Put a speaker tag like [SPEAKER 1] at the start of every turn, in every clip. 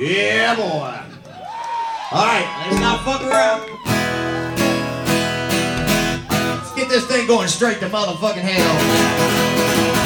[SPEAKER 1] Yeah, boy. All right, let's not fuck around. Let's get this thing going straight to motherfucking hell.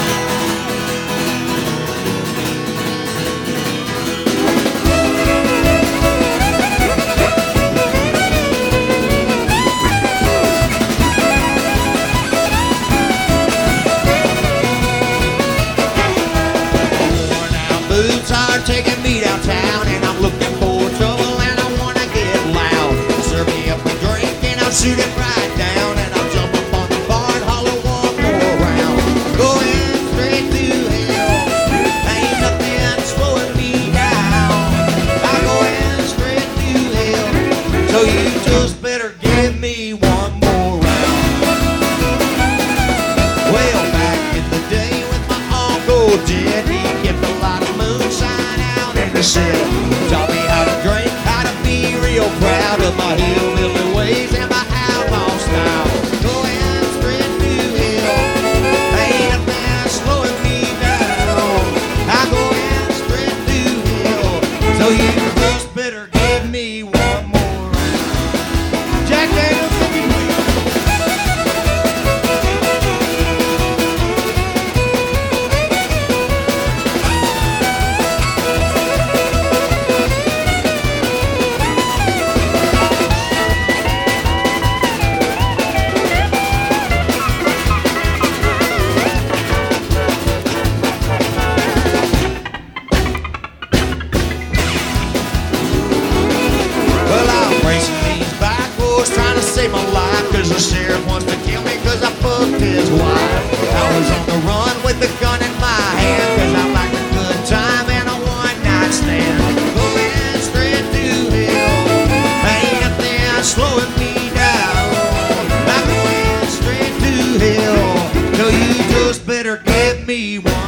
[SPEAKER 1] Boots are taking me downtown, and I'm looking for trouble, and I wanna get loud. Serve me up a drink, and I'll shoot it right down, and I'll jump up on the bar and holler one more round. Going straight to hell, ain't nothing slowing me down. I'm going straight to hell, so you just better give me one more round. Well, back in the day with my uncle Jed, Taught me how to drink, how to be real proud of my hillbilly ways the sheriff wants to kill me cause I fucked his wife. I was on the run with a gun in my hand Cause I like a good time and a one night stand. Going straight to hell. Ain't nothing slowing me down. I'm going straight to hell. So you just better give me one